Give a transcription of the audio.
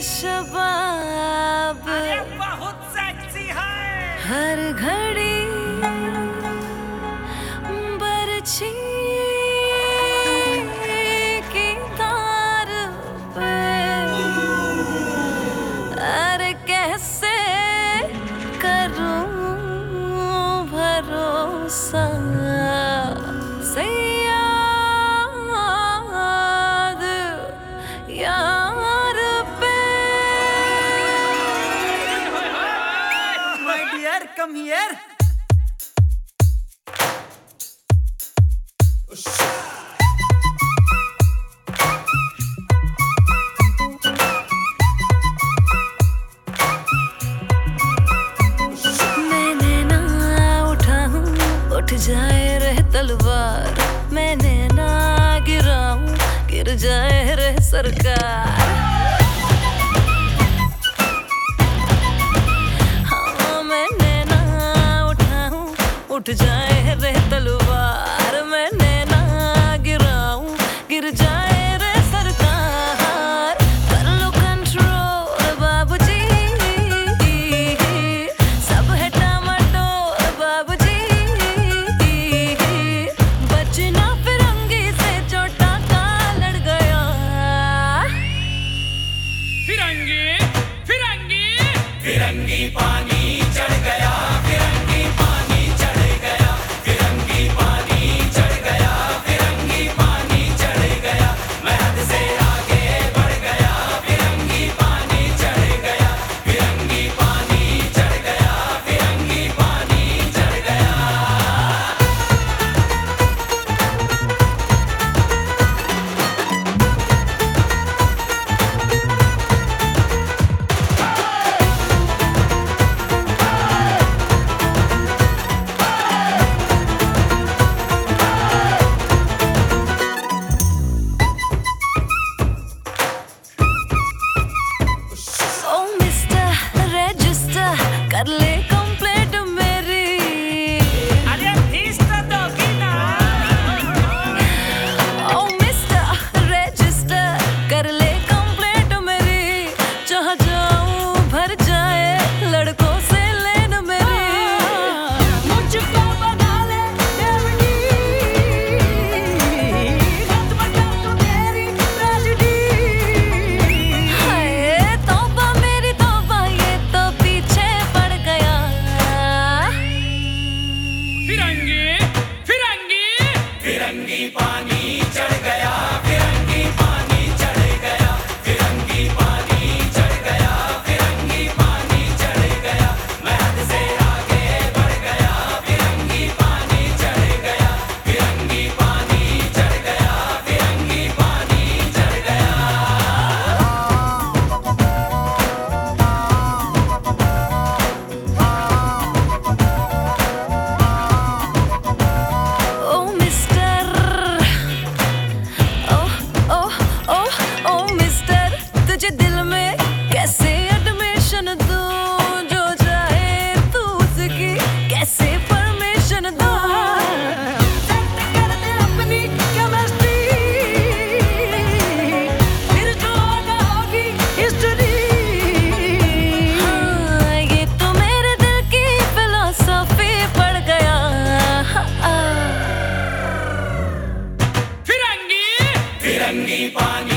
शबाब। बहुत सेक्सी है। हर घड़ी बरछी की तार अरे कैसे करूँ भरोसा? सही उठ जाए रहे तलवार। मैंने ना गिराऊं गिर जाए रहे सरकार। हाँ मैंने cuddly. தண்ணி பானி